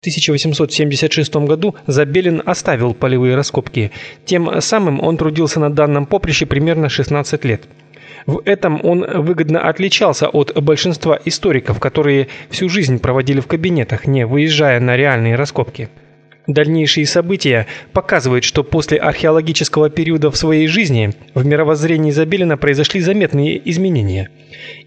1876 году Забелин оставил полевые раскопки. Тем самым он трудился на данном поприще примерно 16 лет. В этом он выгодно отличался от большинства историков, которые всю жизнь проводили в кабинетах, не выезжая на реальные раскопки. Дальнейшие события показывают, что после археологического периода в своей жизни в мировоззрении Забелина произошли заметные изменения.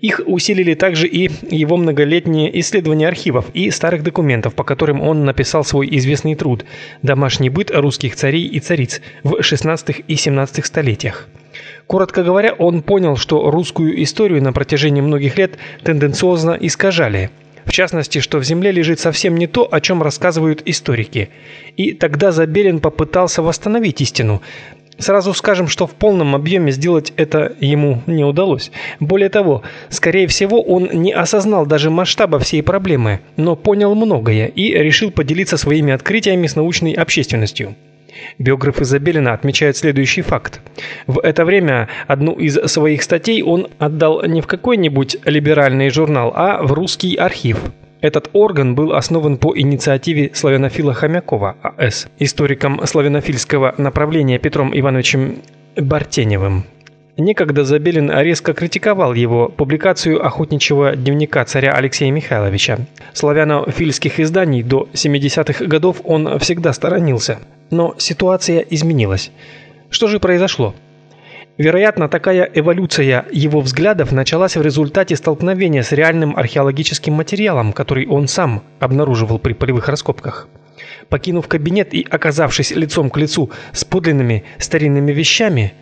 Их усилили также и его многолетние исследования архивов и старых документов, по которым он написал свой известный труд «Домашний быт русских царей и цариц» в XVI и XVII столетиях. Коротко говоря, он понял, что русскую историю на протяжении многих лет тенденциозно искажали – в частности, что в земле лежит совсем не то, о чем рассказывают историки. И тогда Забелин попытался восстановить истину. Сразу скажем, что в полном объеме сделать это ему не удалось. Более того, скорее всего, он не осознал даже масштаба всей проблемы, но понял многое и решил поделиться своими открытиями с научной общественностью. Биографы Забелина отмечают следующий факт. В это время одну из своих статей он отдал не в какой-нибудь либеральный журнал, а в русский архив. Этот орган был основан по инициативе славянофила Хомякова А.С., историком славянофильского направления Петром Ивановичем Бартеневым. Некогда Забелин резко критиковал его публикацию охотничьего дневника царя Алексея Михайловича. Славянофильских изданий до 70-х годов он всегда сторонился. Но ситуация изменилась. Что же произошло? Вероятно, такая эволюция его взглядов началась в результате столкновения с реальным археологическим материалом, который он сам обнаруживал при полевых раскопках. Покинув кабинет и оказавшись лицом к лицу с подлинными старинными вещами,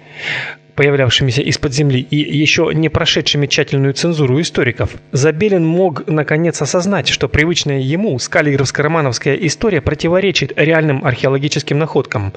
появлявшимися из-под земли и еще не прошедшими тщательную цензуру историков, Забелин мог наконец осознать, что привычная ему скаллигеровско-романовская история противоречит реальным археологическим находкам.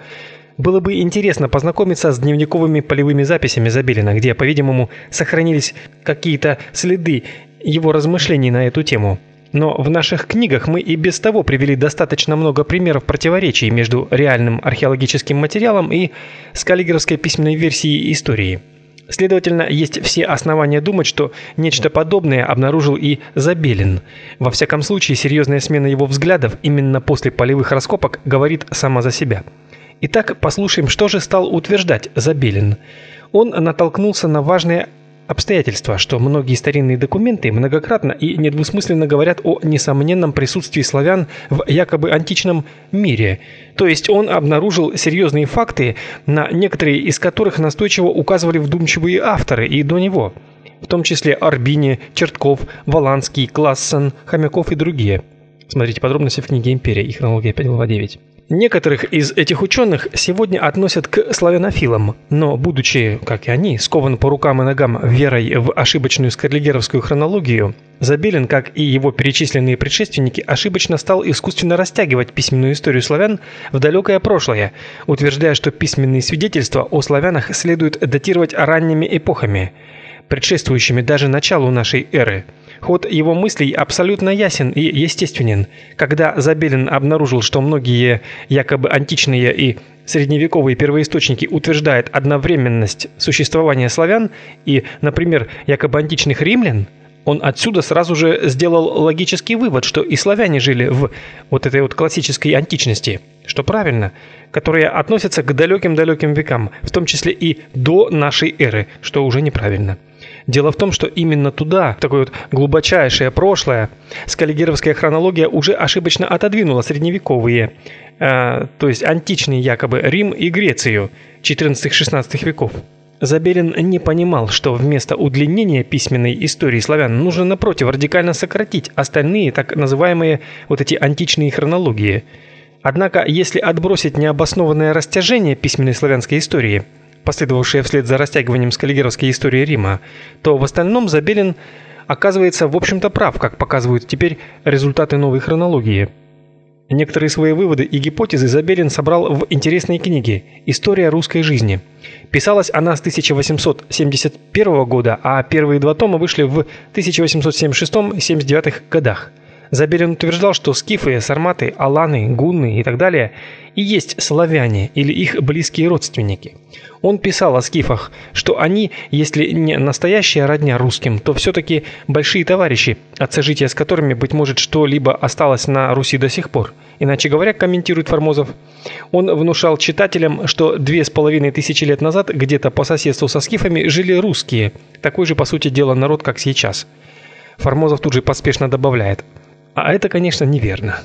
Было бы интересно познакомиться с дневниковыми полевыми записями Забелина, где, по-видимому, сохранились какие-то следы его размышлений на эту тему. Но в наших книгах мы и без того привели достаточно много примеров противоречий между реальным археологическим материалом и скаллигеровской письменной версией истории. Следовательно, есть все основания думать, что нечто подобное обнаружил и Забелин. Во всяком случае, серьезная смена его взглядов именно после полевых раскопок говорит сама за себя. Итак, послушаем, что же стал утверждать Забелин. Он натолкнулся на важные обстоятельство, что многие старинные документы многократно и недвусмысленно говорят о несомненном присутствии славян в якобы античном мире. То есть он обнаружил серьезные факты, на некоторые из которых настойчиво указывали вдумчивые авторы и до него, в том числе Арбини, Чертков, Воланский, Классен, Хомяков и другие. Смотрите подробности в книге «Империя» и хронология 5 глава 9. Некоторых из этих ученых сегодня относят к славянофилам, но будучи, как и они, скован по рукам и ногам верой в ошибочную скарлигеровскую хронологию, Забелин, как и его перечисленные предшественники, ошибочно стал искусственно растягивать письменную историю славян в далекое прошлое, утверждая, что письменные свидетельства о славянах следует датировать ранними эпохами, предшествующими даже началу нашей эры – Ход его мыслей абсолютно ясен и естественен. Когда Забелин обнаружил, что многие якобы античные и средневековые первоисточники утверждают одновременность существования славян и, например, якобы античных римлян, он отсюда сразу же сделал логический вывод, что и славяне жили в вот этой вот классической античности, что правильно, которая относится к далеким-далеким векам, в том числе и до нашей эры, что уже неправильно. Дело в том, что именно туда, в такое вот глубочайшее прошлое, скаллигеровская хронология уже ошибочно отодвинула средневековые, э, то есть античный якобы Рим и Грецию 14-16 веков. Забелин не понимал, что вместо удлинения письменной истории славян нужно напротив радикально сократить остальные так называемые вот эти античные хронологии. Однако, если отбросить необоснованное растяжение письменной славянской истории – последовавшее вслед за растягиванием скаллигеровской истории Рима, то в остальном Забелин оказывается, в общем-то, прав, как показывают теперь результаты новой хронологии. Некоторые свои выводы и гипотезы Забелин собрал в интересной книге «История русской жизни». Писалась она с 1871 года, а первые два тома вышли в 1876-79 годах. Забелин утверждал, что скифы, сарматы, аланы, гунны и так далее и есть славяне или их близкие родственники. Он писал о скифах, что они, если не настоящая родня русским, то все-таки большие товарищи, от сожития с которыми, быть может, что-либо осталось на Руси до сих пор. Иначе говоря, комментирует Формозов, он внушал читателям, что две с половиной тысячи лет назад где-то по соседству со скифами жили русские, такой же, по сути дела, народ, как сейчас. Формозов тут же поспешно добавляет – а это, конечно, неверно.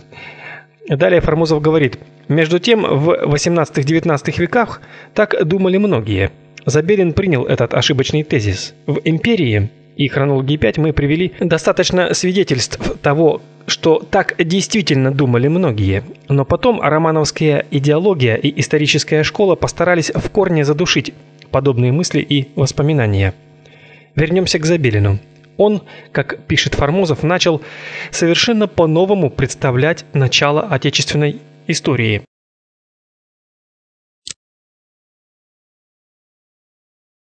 Далее Формозов говорит: "Между тем, в 18-19 веках так думали многие. Забелин принял этот ошибочный тезис. В империи и хронологии 5 мы привели достаточно свидетельств того, что так действительно думали многие. Но потом романовская идеология и историческая школа постарались в корне задушить подобные мысли и воспоминания. Вернемся к Забелину. Он, как пишет Формозов, начал совершенно по-новому представлять начало отечественной истории.